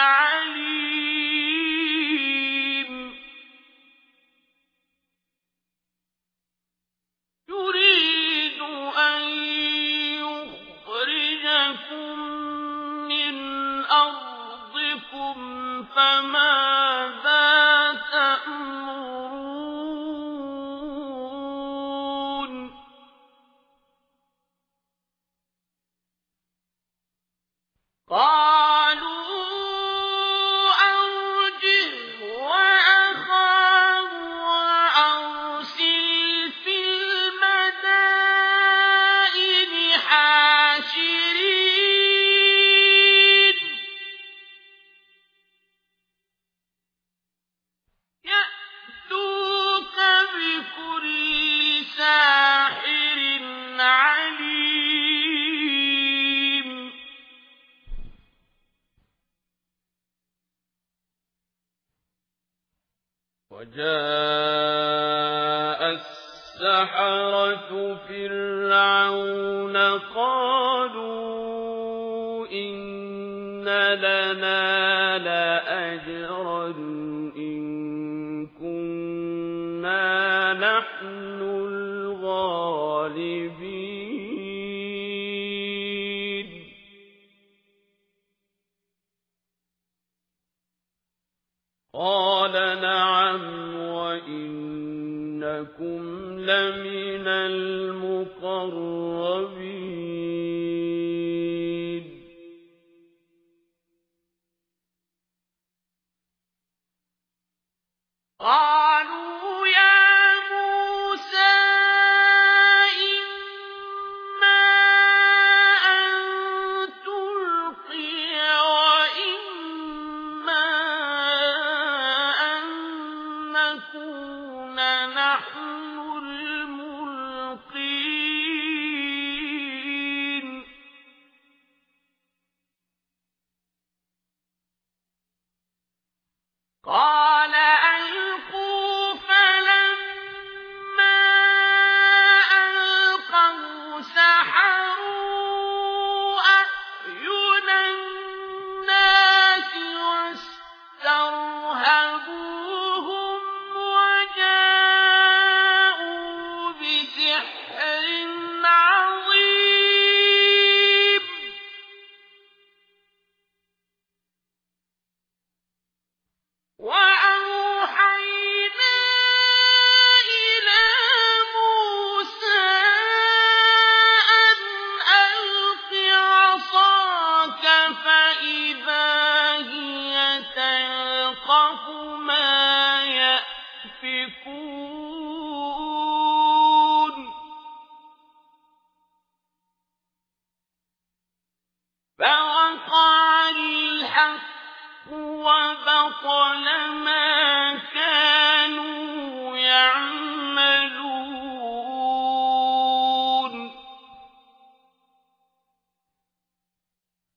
مع عليم. وجاء السحرة فرعون قالوا إن لنا نحن الغالبين. قال نعم وإنكم لمن المقربين. نكون نحن الملقين. قال السحر فوقع الحق وبطل ما كانوا يعملون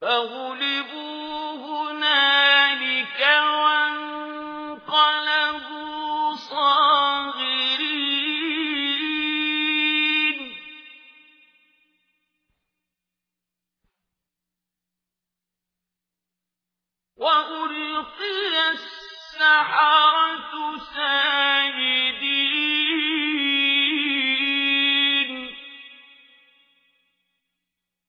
فغلبوا وألقي السحرة ساجدين.